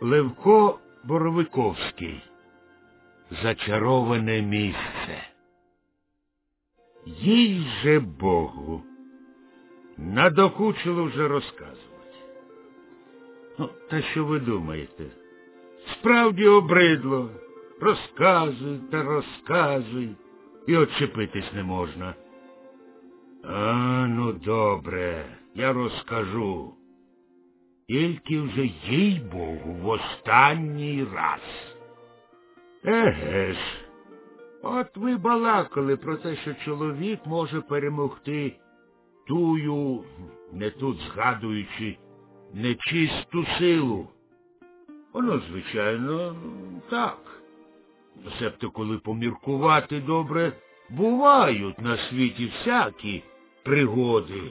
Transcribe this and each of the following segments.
Левко Боровиковський. Зачароване місце. Їй же Богу. Надокучило вже розказувати. Ну, та що ви думаєте? Справді обридло. Розказуй та розказуй. І отчепитись не можна. А, ну добре, я розкажу. Тільки вже, їй Богу, в останній раз. Еге ж, от ви балакали про те, що чоловік може перемогти тую, не тут згадуючи, нечисту силу. Воно, звичайно, так. Себто, коли поміркувати добре, бувають на світі всякі пригоди.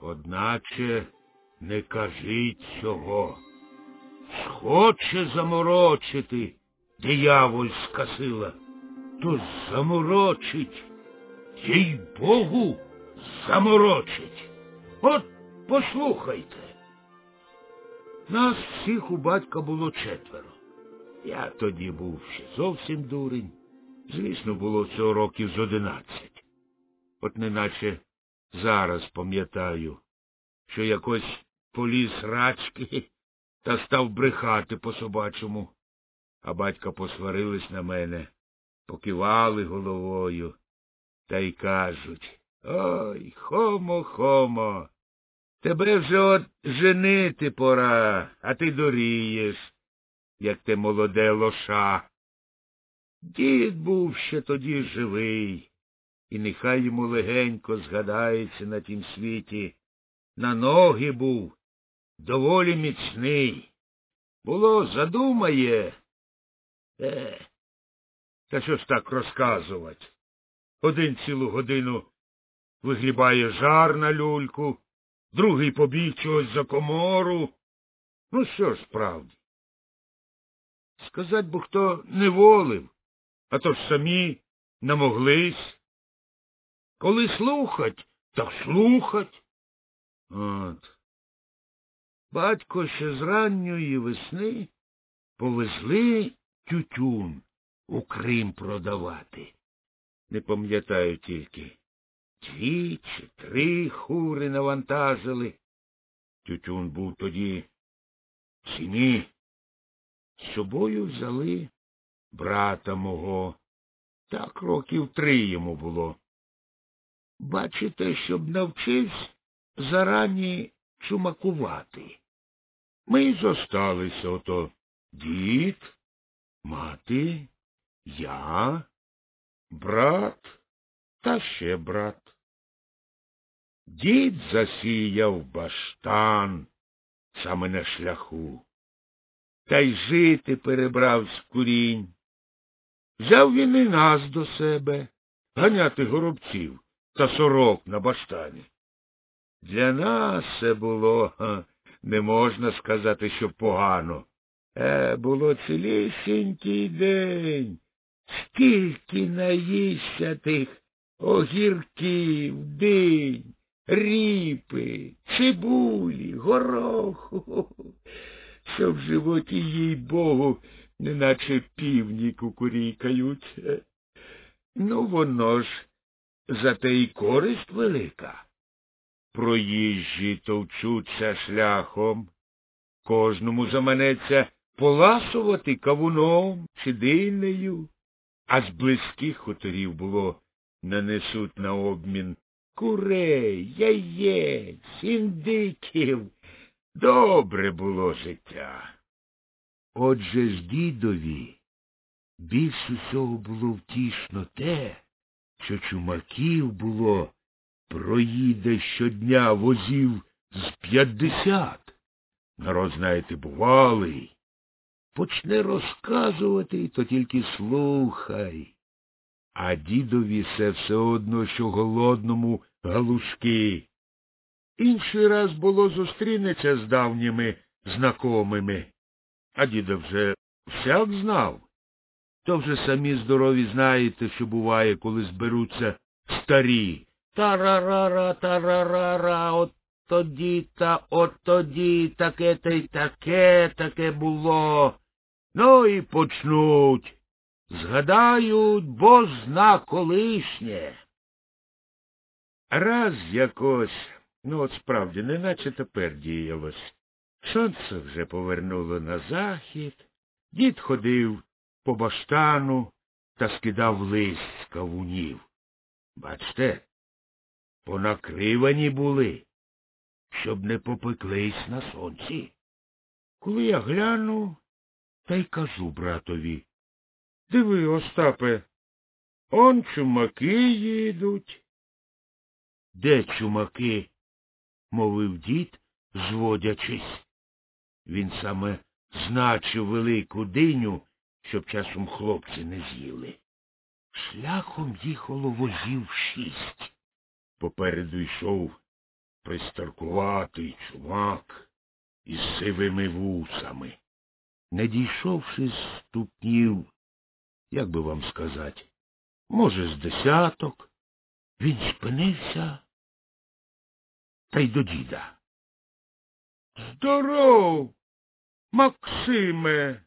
Одначе не кажіть цього. Схоче заморочити диявольська сила, то заморочить, їй Богу заморочить. От послухайте. Нас всіх у батька було четверо. Я тоді був ще зовсім дурень. Звісно, було цього років з одинадцять. От неначе зараз пам'ятаю, що якось поліз рачки та став брехати по собачому, а батька посварились на мене, покивали головою та й кажуть Ой, хомо, хомо, тебе вже от женити пора, а ти дорієш, як ти молоде лоша. Дід був ще тоді живий, і нехай йому легенько згадається на тім світі. На ноги був, доволі міцний. Було, задумає. Е, та що ж так розказувати? Один цілу годину вигрібає жар на люльку, другий побіг чогось за комору. Ну, що ж справді? Сказать бо хто не волив, а то ж самі намоглись. Коли слухать, так слухать. От. Батько ще з ранньої весни повезли тютюн у Крим продавати. Не пам'ятаю тільки. Дві чи три хури навантажили. Тютюн був тоді в ціні. З собою взяли брата мого. Так років три йому було. Бачите, щоб навчився зарані чумакувати. Ми й зосталися ото дід, мати, я, брат та ще брат. Дід засіяв баштан саме на шляху, та й жити перебрав з курінь. Взяв він і нас до себе ганяти горобців та сорок на баштані. Для нас це було, не можна сказати, що погано. Е, було цілісінький день. Скільки наїсться тих огірків, динь, ріпи, цибулі, гороху, що в животі, їй богу, неначе півні кукурікають. Ну, воно ж зате й користь велика. Проїжджі товчуться шляхом. Кожному заманеться поласувати кавуном чи динею, а з близьких хуторів було нанесуть на обмін курей, яєць, індиків. Добре було життя. Отже ж дідові більш усього було втішно те, що чумаків було проїде щодня возів з п'ятдесят. Народ, знаєте, бувалий. Почне розказувати, то тільки слухай. А дідові все все одно, що голодному галушки. Інший раз було зустрінеться з давніми знакомими. А діда вже всяк знав. То вже самі здорові знаєте, що буває, коли зберуться старі. Тарарара, тарарара, от тоді та от тоді таке та й таке таке було. Ну і почнуть. Згадають, бо зна колишнє. Раз якось, ну от справді, неначе тепер діялось. Сонце вже повернуло на захід, дід ходив по баштану та скидав лист з кавунів. Бачте, понакривані були, щоб не попеклись на сонці. Коли я гляну, та й кажу братові. Диви, Остапе, он чумаки їдуть. Де чумаки? мовив дід, зводячись. Він саме значив велику диню, щоб часом хлопці не з'їли. Шляхом їхало возів шість. Попереду йшов пристаркуватий чумак із сивими вусами. Не дійшовши з ступнів, як би вам сказати, може, з десяток, він спинився та й до діда. Здоров, Максиме,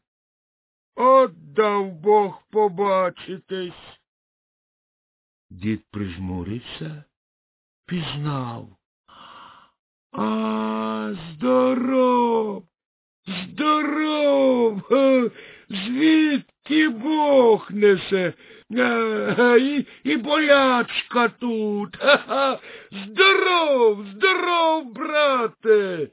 от дав Бог побачитись. Дід прижмурився, пізнав. А, здоров, здоров, звідки Бог несе, і, і болячка тут. Ха-ха. Здоров, здоров, брате.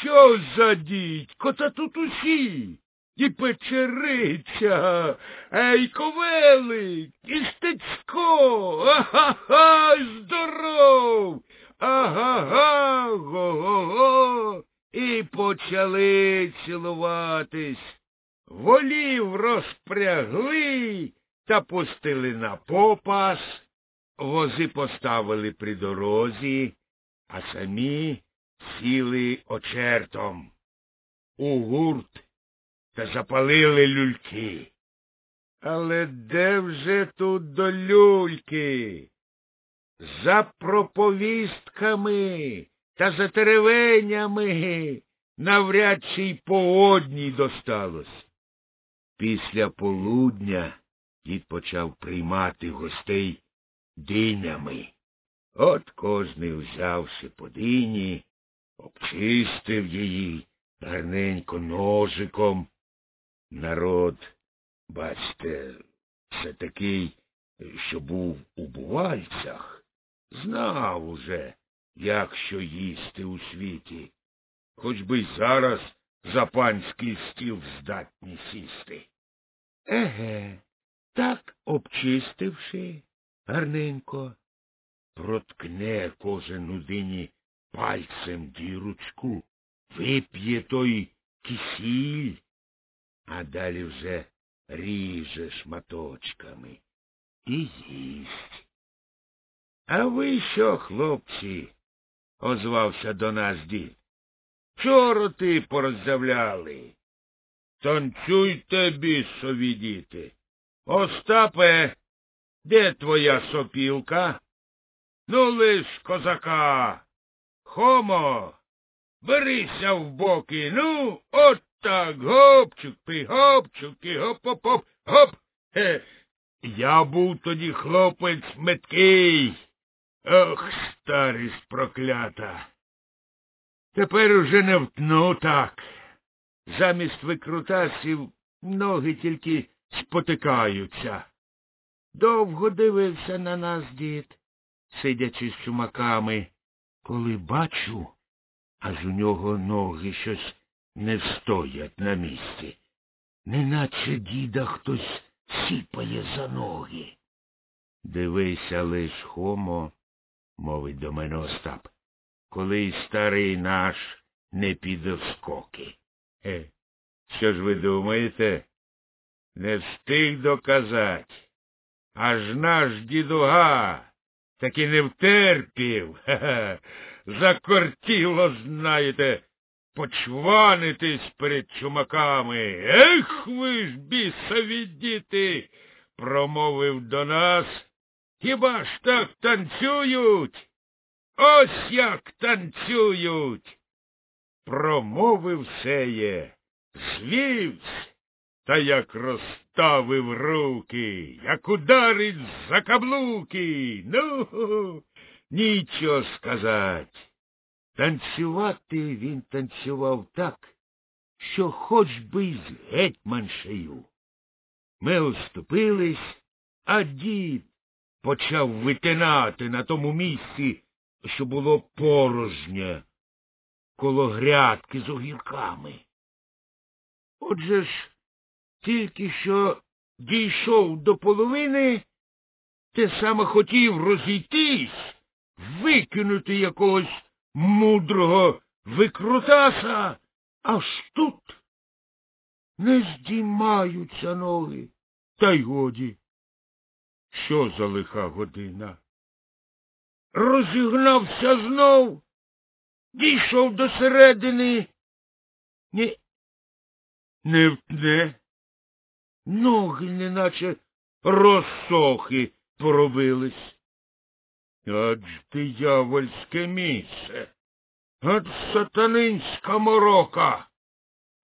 Що за дідько, та тут усі. І печериця, а й ковелик, і стецько. Ага, здоров. Ага, го-го-го. І почали цілуватись. Волів розпрягли та пустили на попас, вози поставили при дорозі, а самі сіли очертом у гурт та запалили люльки. Але де вже тут до люльки? За проповістками та за теревенями навряд чи й по одній досталось. Після полудня дід почав приймати гостей динями. От кожний, взявши по дині, обчистив її гарненько ножиком. Народ, бачте, все такий, що був у бувальцях, знав уже, як що їсти у світі, хоч би й зараз за панський стіл здатні сісти. Еге, так, обчистивши гарненько, проткне кожен у дині пальцем дірочку, вип'є той кисіль, а далі вже ріже шматочками і їсть. А ви що, хлопці? озвався до нас дід. Чороти пороззявляли. Танцюйте, бісові діти. Остапе, де твоя сопілка? Ну, лиш козака. Хомо, берися в боки. Ну, от так, гопчуки, гопчуки, гоп-гоп-гоп, гоп. Хе. Я був тоді хлопець меткий. Ох, старість проклята. Тепер уже не втну так. Замість викрутасів ноги тільки спотикаються. Довго дивився на нас дід, сидячи з чумаками, коли бачу, аж у нього ноги щось не встоять на місці. Неначе діда хтось сіпає за ноги. Дивися лиш, Хомо, мовить до мене Остап, коли й старий наш не піде в скоки. Е, що ж ви думаєте? Не встиг доказать. Аж наш дідуга таки не втерпів. Ха-ха. Закортіло, знаєте, почванитись перед чумаками. Ех ви ж, бісові діти, промовив до нас. Хіба ж так танцюють? Ось як танцюють. Промовив сеє, звівсь, та як розставив руки, як ударить за каблуки. Ну, нічого сказать. Танцювати він танцював так, що хоч би й з гетьманшею. Ми уступились, а дід почав витинати на тому місці, що було порожнє, коло грядки з огірками. Отже ж, тільки що дійшов до половини, те саме хотів розійтись, викинути якогось мудрого викрутаса, аж тут не здіймаються ноги, та й годі. Що за лиха година? Розігнався знов, дійшов до середини. Ні, не втне. Ноги неначе розсохи поробились. Ж диявольське місце, от сатанинська морока.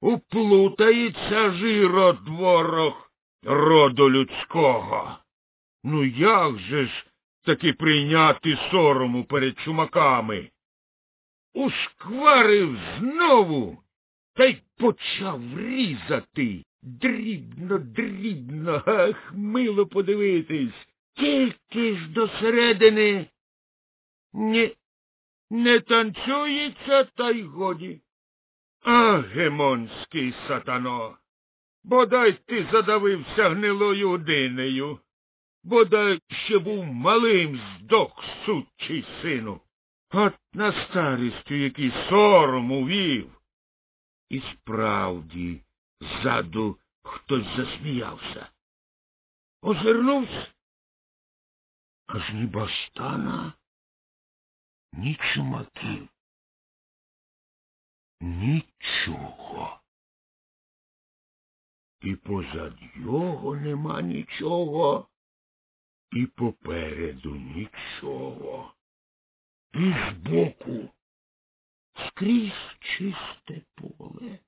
Уплутається жирот ворог роду людського. Ну як же ж таки прийняти сорому перед чумаками? Ушкварив знову та й почав різати. Дрібно, дрібно, ах, мило подивитись. Тільки ж до середини. Ні, не танцюється, та й годі. А, гемонський сатано, бодай ти задавився гнилою удинею, бодай ще був малим здох сучий сину. От на старістю який сором увів. І справді ззаду хтось засміявся. Озирнувся. Аж ні баштана, ні чумаків. Нічого. І позад його нема нічого, і попереду нічого. І збоку скрізь чисте поле.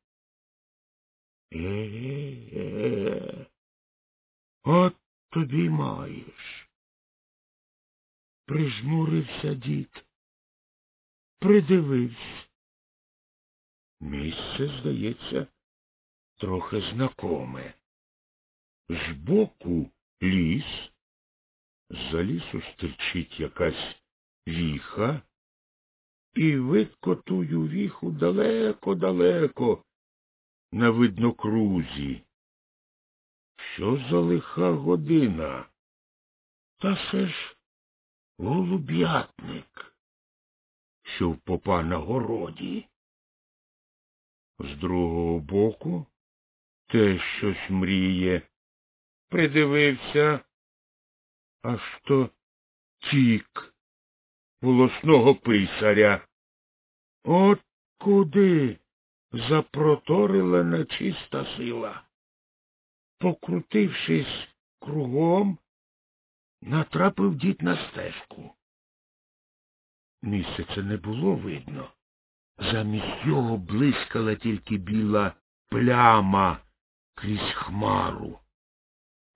Е-е-е, от тобі маєш. Прижмурився дід, придивився. Місце, здається, трохи знакоме. Збоку ліс, за лісу стирчить якась віха, і видко тую віху далеко-далеко на виднокрузі. Що за лиха година? Та все ж голуб'ятник, що в попа на городі. З другого боку те щось мріє. Придивився, аж то тік волосного писаря. От куди запроторила нечиста сила. Покрутившись кругом, натрапив дід на стежку. Місяця не було видно. Замість його блискала тільки біла пляма крізь хмару.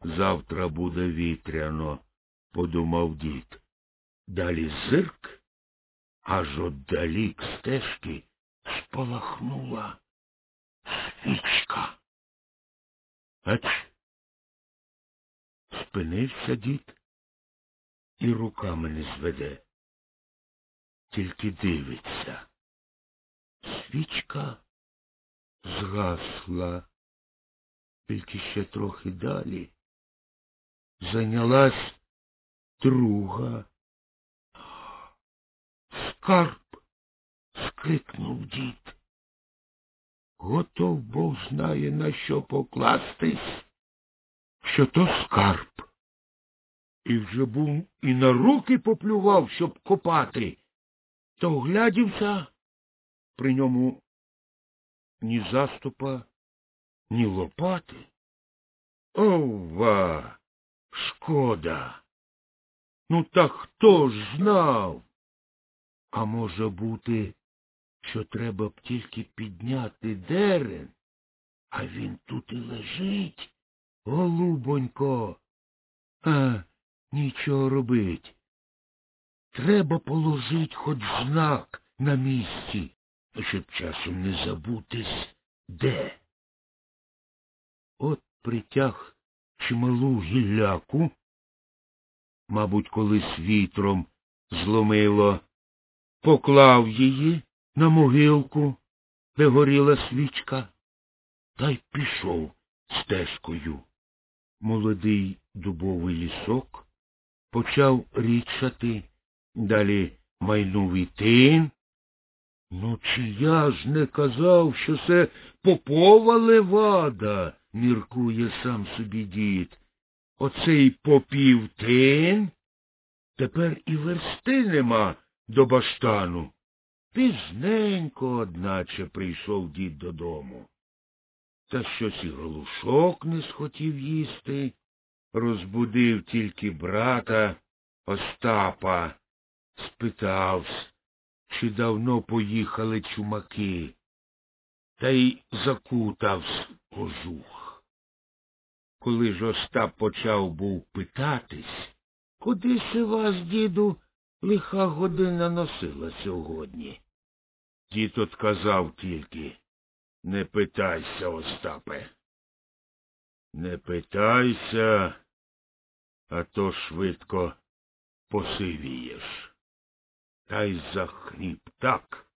Завтра буде вітряно, подумав дід. Далі зирк, аж отдалік стежки спалахнула свічка. Ач. Спинився дід і руками не зведе, тільки дивиться. Свічка згасла, тільки ще трохи далі. Зайнялась друга. Скарб. скрикнув дід. Готов Бог знає, на що покластись, що то скарб. І вже був і на руки поплював, щоб копати, то оглядівся при ньому ні заступа, ні лопати. Ова, шкода. Ну, та хто ж знав? А може бути, що треба б тільки підняти дерен, а він тут і лежить, голубонько. А нічого робить. Треба положить хоч знак на місці, щоб часом не забутись де. От притяг чималу гілляку, мабуть, колись вітром зломило, поклав її на могилку, де горіла свічка, та й пішов стежкою. Молодий дубовий лісок почав річати, далі майнув і тин. Ну, чи я ж не казав, що це попова левада, міркує сам собі дід. Оцей попів тин, тепер і версти нема до баштану. Пізненько, одначе, прийшов дід додому. Та щось і голушок не схотів їсти, розбудив тільки брата Остапа, спитавсь, чи давно поїхали чумаки, та й закутавсь кожух. Коли ж Остап почав був питатись, куди се вас, діду, лиха година носила сьогодні? Дід отказав тільки не питайся, Остапе. Не питайся, а то швидко посивієш. Та й захріп так,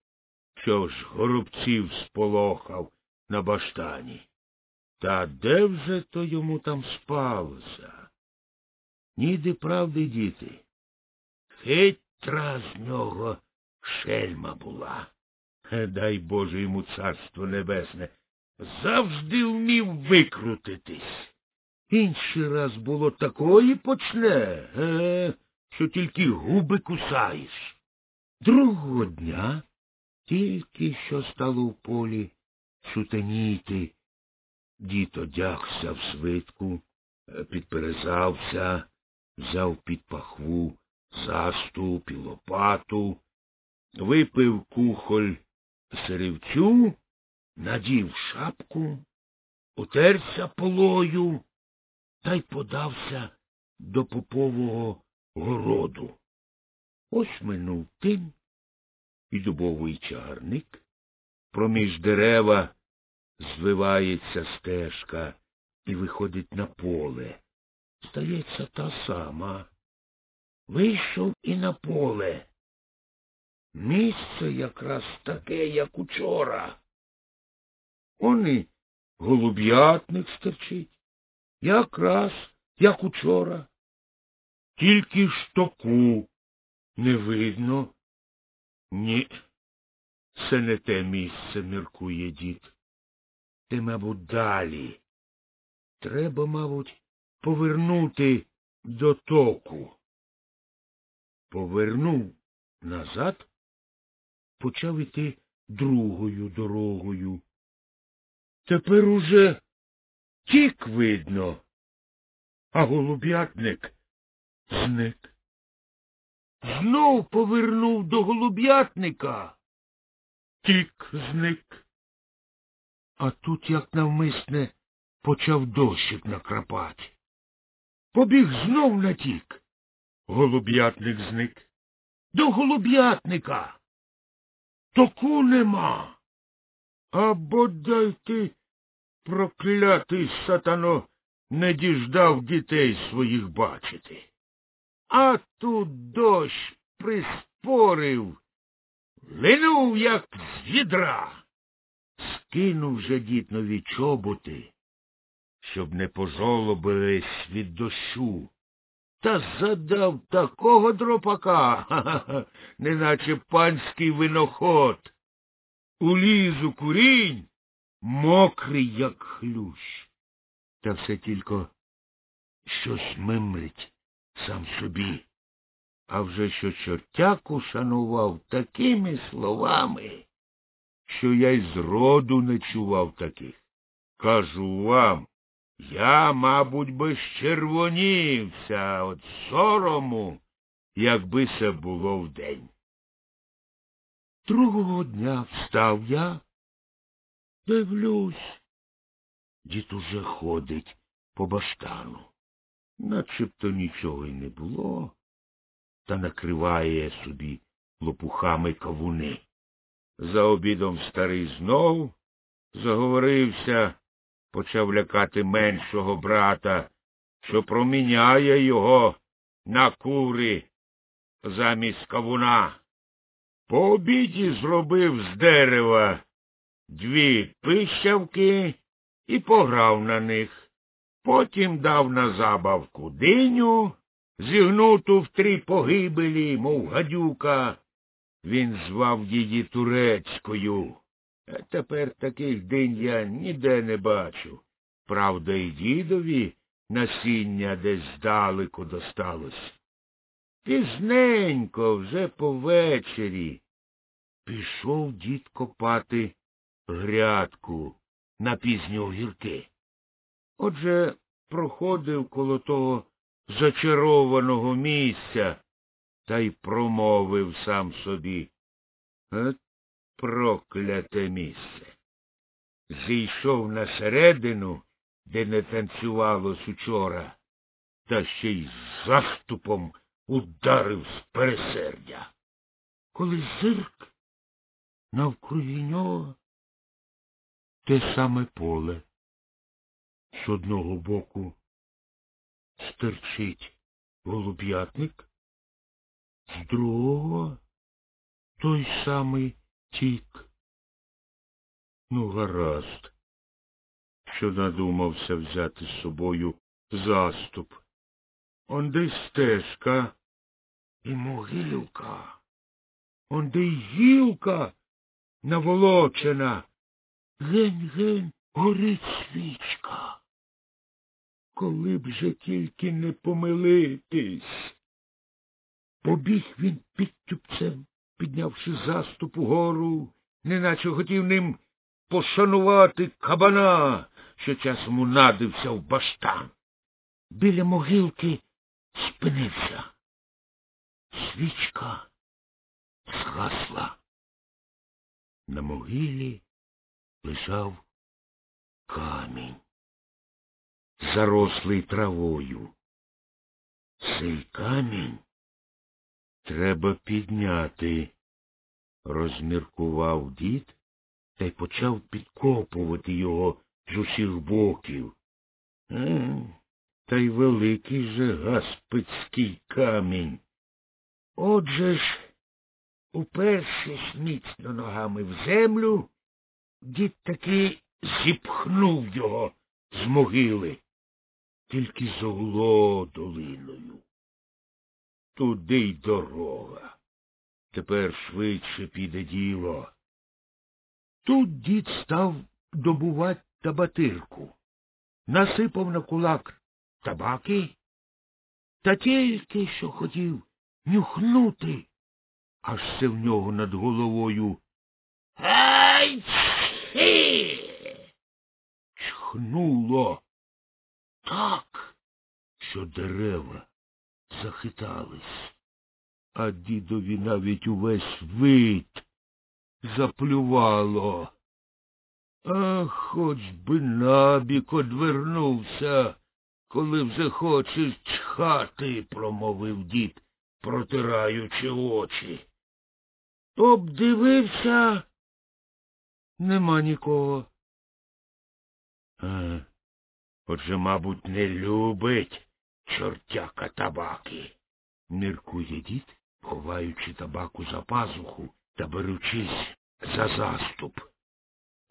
що ж горобців сполохав на баштані. Та де вже то йому там спалося? Ніде правди, діти. Хитра з нього шельма була. Дай Боже йому царство небесне. Завжди вмів викрутитись. Інший раз було такої почне, е, що тільки губи кусаєш. Другого дня тільки що стало в полі сутеніти. Дід одягся в свитку, е, підперезався, взяв під пахву заступ і лопату, випив кухоль сирівцю, надів шапку, утерся полою та й подався до попового городу. Ось минув тим і дубовий чагарник. Проміж дерева звивається стежка і виходить на поле. Здається, та сама. Вийшов і на поле. Місце якраз таке, як учора. Он і голуб'ятник стерчить. Якраз, як учора. Тільки штоку не видно. Ні, це не те місце, міркує дід. Ти, мабуть, далі. Треба, мабуть, повернути до току. Повернув назад, почав іти другою дорогою. Тепер уже тік видно, а голуб'ятник зник. Знов повернув до голуб'ятника. Тік зник. А тут, як навмисне, почав дощик накрапати. Побіг знов на тік. Голуб'ятник зник. До голуб'ятника. Току нема. А бодай ти, проклятий сатано, не діждав дітей своїх бачити. А тут дощ приспорив, линув, як з відра. Скинув же дід нові чоботи, щоб не пожолобились від дощу. Та задав такого дропака, ха-ха, неначе панський виноход. Уліз у курінь, мокрий, як хлющ. Та все тільки щось мимрить сам собі. А вже що чортяку шанував такими словами, що я й зроду не чував таких. Кажу вам, я, мабуть, би щервонівся від сорому, якби це було вдень. Другого дня встав я, дивлюсь. Дід уже ходить по баштану. Начебто нічого й не було, та накриває собі лопухами кавуни. За обідом старий знов заговорився, почав лякати меншого брата, що проміняє його на кури замість кавуна. По обіді зробив з дерева дві пищавки і пограв на них. Потім дав на забавку диню, зігнуту в три погибелі, мов гадюка. Він звав її турецькою. А тепер таких динь я ніде не бачу. Правда, й дідові насіння десь здалеку досталось. Пізненько, вже повечері, пішов дід копати грядку на пізні огірки. Отже, проходив коло того зачарованого місця та й промовив сам собі. От прокляте місце. Зійшов на середину, де не танцювалось учора, та ще й заступом ударив з пересердя. Коли зирк навкруги нього те саме поле. З одного боку стерчить голуб'ятник, з другого той самий тік. Ну, гаразд, що надумався взяти з собою заступ. Он десь стежка і могилка. Он де й гілка наволочена. Гень-гень горить свічка. Коли б же тільки не помилитись. Побіг він під тюбцем, піднявши заступ угору, неначе хотів ним пошанувати кабана, що часом унадився в баштан. Біля могилки спинився. Свічка згасла. На могилі лежав камінь, зарослий травою. Цей камінь треба підняти, розміркував дід та й почав підкопувати його з усіх боків. А, та й великий же гаспицький камінь. Отже ж, упершись міцно ногами в землю, дід таки зіпхнув його з могили, тільки золо долиною. Туди й дорога. Тепер швидше піде діло. Тут дід став добувати табатирку, насипав на кулак табаки, та тільки що хотів нюхнути, аж це в нього над головою. Ай! Чхнуло так, що дерева захитались, а дідові навіть увесь вид заплювало. А хоч би набік одвернувся, коли вже хочеш чхати, промовив дід, протираючи очі. Обдивився. Нема нікого. А, отже, мабуть, не любить чортяка табаки, міркує дід, ховаючи табаку за пазуху та беручись за заступ.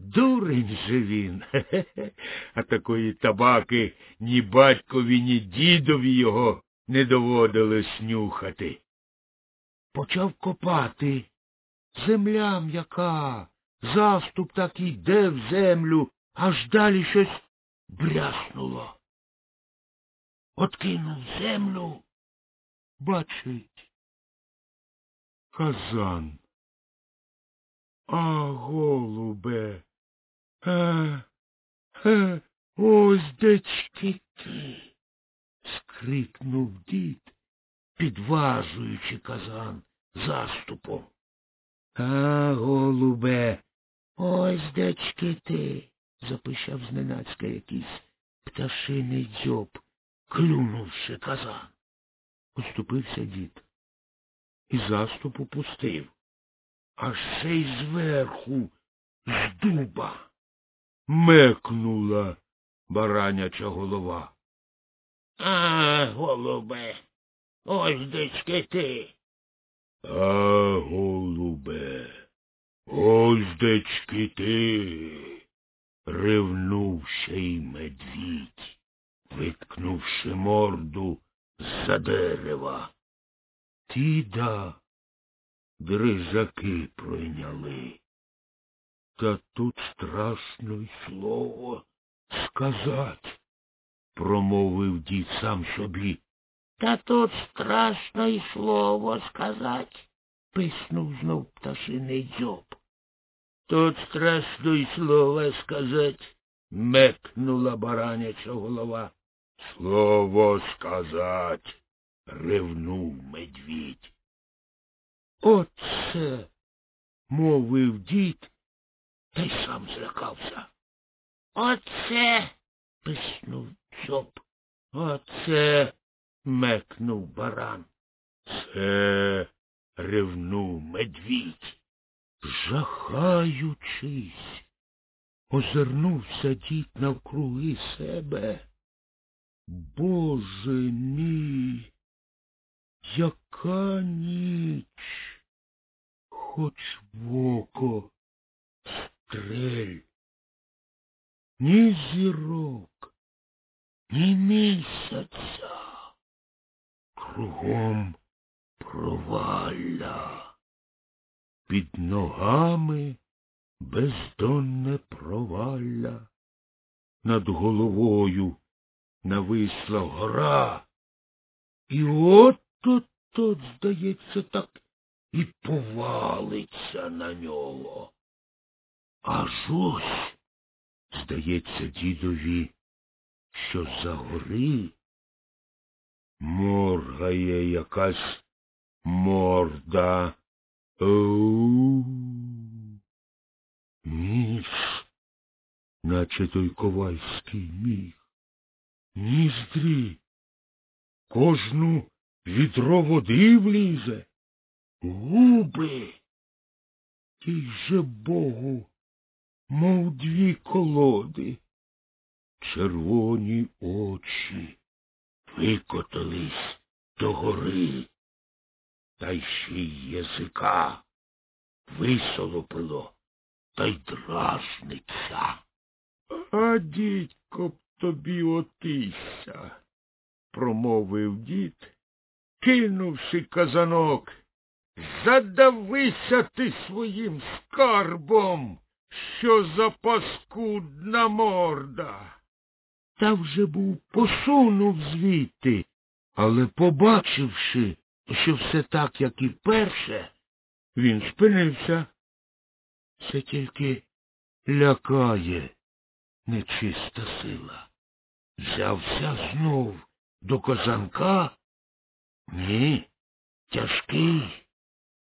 Дурень же він. Хе-хе. А такої табаки ні батькові, ні дідові його не доводилось нюхати. Почав копати. Земля м'яка, заступ так іде в землю, аж далі щось бряснуло. Откинув землю, бачить. Казан. А, голубе, а, а, ось дечки ти. скрикнув дід, підважуючи казан заступом. А, голубе, ось дечки ти, запищав зненацька якийсь пташиний дзьоб, клюнувши казан. Оступився дід і заступу пустив. Аж цей зверху з дуба мекнула бараняча голова. А, голубе, ось дечки ти. А, голубе, ось дечки ти. Ривнув ще й медвідь, виткнувши морду з-за дерева. Тіда дрижаки пройняли. Та тут страшно й слово сказать, промовив дід сам собі. Та тут страшно й слово сказать, писнув знов пташиний дзьоб. Тут страшно й слово сказать, мекнула бараняча голова. Слово сказать, ревнув медвідь. Оце, мовив дід, та й сам злякався. Оце. писнув дзьоб. Оце. мекнув баран. Це ревнув медвідь. Жахаючись, озирнувся дід навкруги себе. Боже мій, яка ніч, хоч в око стрель. Ні зірок, ні місяця. Кругом провалля. Під ногами бездонне провалля. Над головою нависла гора. І от тут, тут, здається, так і повалиться на нього. Аж ось, здається, дідові, що за гори моргає якась морда. Оу. Ніж, наче той ковальський міг. Ніздрі. Кожну відро води влізе. Губи. Тій же Богу, мов дві колоди. Червоні очі викотились до гори, та ще й язика висолопило та й дражниться. А дідько б тобі отися, промовив дід, кинувши казанок. Задавися ти своїм скарбом, що за паскудна морда. Та вже був посунув звідти, але, побачивши, що все так, як і перше, він спинився. Це тільки лякає нечиста сила. Взявся знов до козанка? Ні, тяжкий.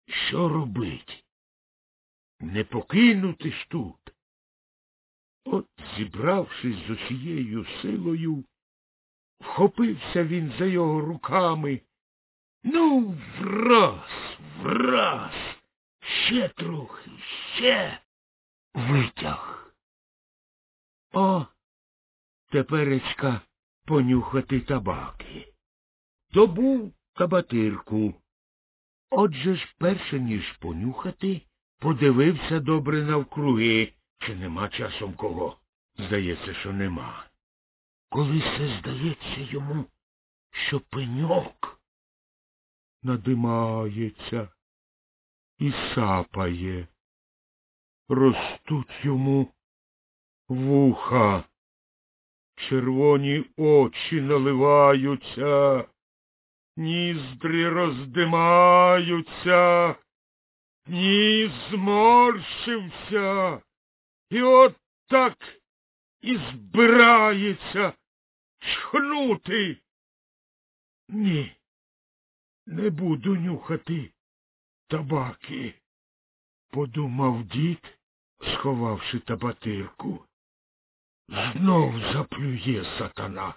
Що робить? Не покинути ж тут. От, зібравшись з усією силою, вхопився він за його руками. Ну, враз, враз, ще трохи, ще витяг. О, теперечка понюхати табаки. Добув кабатирку. Отже ж, перше ніж понюхати, подивився добре навкруги, чи нема часом кого. Здається, що нема. Коли все здається йому, що пеньок надимається і сапає, ростуть йому вуха, червоні очі наливаються ніздри роздимаються, ніс зморщився, і от так і збирається чхнути. Ні, не буду нюхати табаки. подумав дід, сховавши табатирку. Знов заплює сатана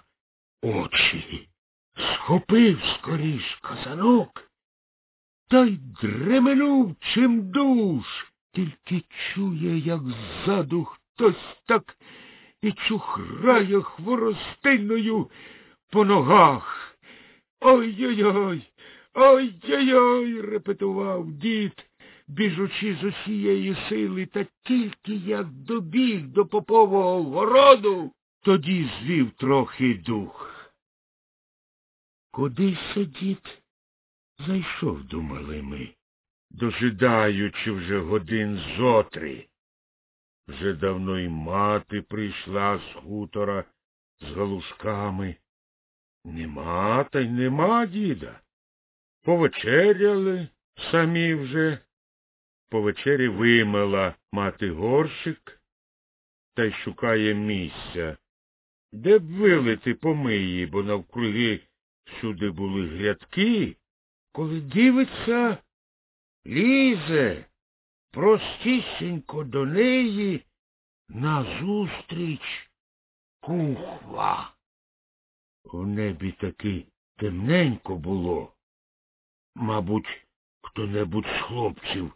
очі. Схопив скоріш казанок та й дременув чим душ, тільки чує, як ззаду хтось так і чухрає хворостиною по ногах. Ой-ой-ой, ой-ой-ой, репетував дід, біжучи з усієї сили, та тільки як добіг до попового городу, тоді звів трохи дух. Куди сидіть? Зайшов, думали ми, дожидаючи вже годин зотри. Вже давно й мати прийшла з хутора з галушками. Нема та й нема діда. Повечеряли самі вже. По вечері вимила мати горщик та й шукає місця, де б вилити помиї, бо навкруги всюди були грядки, коли дивиться, лізе простісінько до неї назустріч кухва. В небі таки темненько було. Мабуть, хто небудь з хлопців,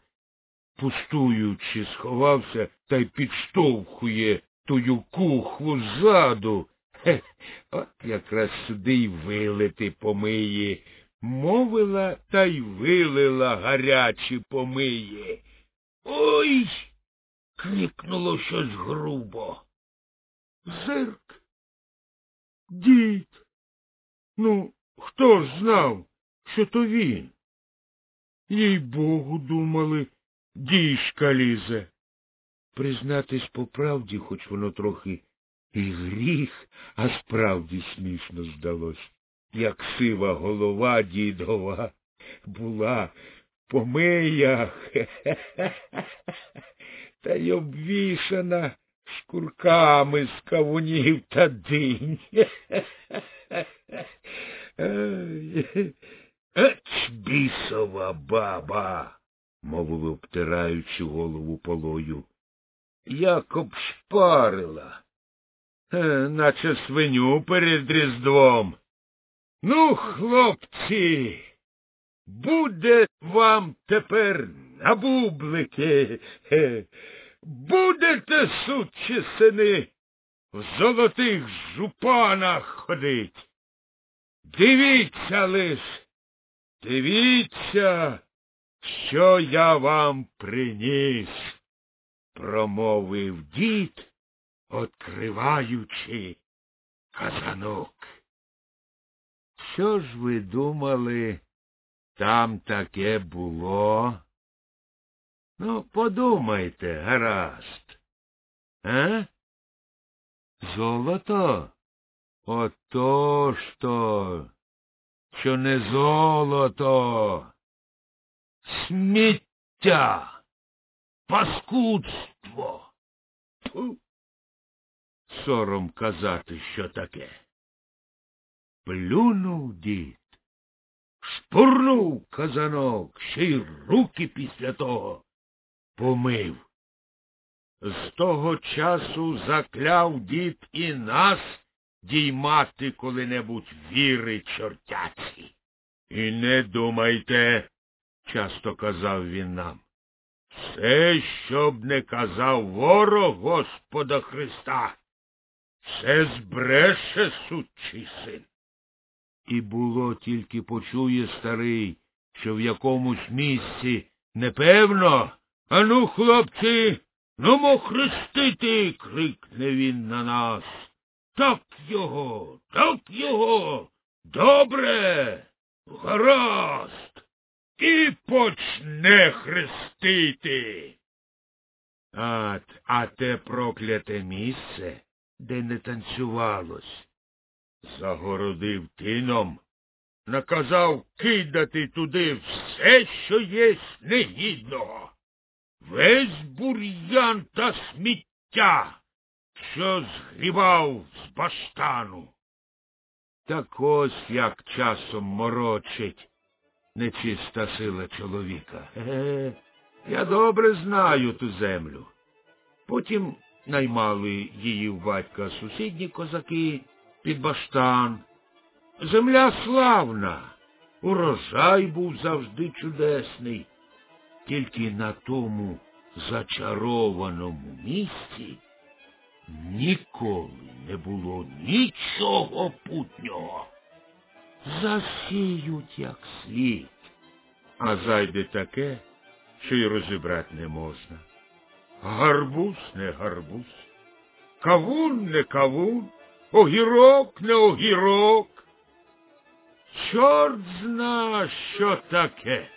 пустуючи, сховався та й підштовхує тую кухву ззаду. Хе, от якраз сюди й вилити помиє. Мовила та й вилила гарячі помиє. Ой. крикнуло щось грубо. Зирк. Дід. Ну, хто ж знав, що то він? Їй богу, думали, діжка лізе. Признатись по правді, хоч воно трохи і гріх, а справді смішно здалось, як сива голова дідова була в помиях, та й обвішана шкурками з кавунів та динь. Еч бісова баба, мовив, обтираючи голову полою. Як обшпарила, е, наче свиню перед різдвом. Ну, хлопці, буде вам тепер на бублики. Е, будете, сучі сини, в золотих жупанах ходить. Дивіться лиш, дивіться, що я вам приніс, промовив дід, откриваючи казанок. Що ж ви думали, там таке було? Ну, подумайте, гаразд. А? Золото? Ото то, що не золото. Сміття, паскудство. Фу. Сором казати, що таке. Плюнув дід, шпурнув казанок, ще й руки після того помив. З того часу закляв дід і нас діймати коли-небудь віри чортяці. І не думайте, часто казав він нам. Все, що б не казав ворог Господа Христа, все збреше сучий син. І було тільки почує старий, що в якомусь місці непевно. Ану, хлопці, ну хрестити, крикне він на нас. Так його, так його. Добре, гаразд. І почне хрестити. А, а те прокляте місце, де не танцювалось, загородив тином, наказав кидати туди все, що є негідного, весь бур'ян та сміття що згрібав з баштану. Так ось як часом морочить нечиста сила чоловіка. Ге, Я добре знаю ту землю. Потім наймали її в батька сусідні козаки під баштан. Земля славна, урожай був завжди чудесний. Тільки на тому зачарованому місці ніколи не було нічого путнього. Засіють як слід, а зайде таке, що й розібрати не можна. Гарбуз не гарбуз, кавун не кавун, огірок не огірок. Чорт зна, що таке.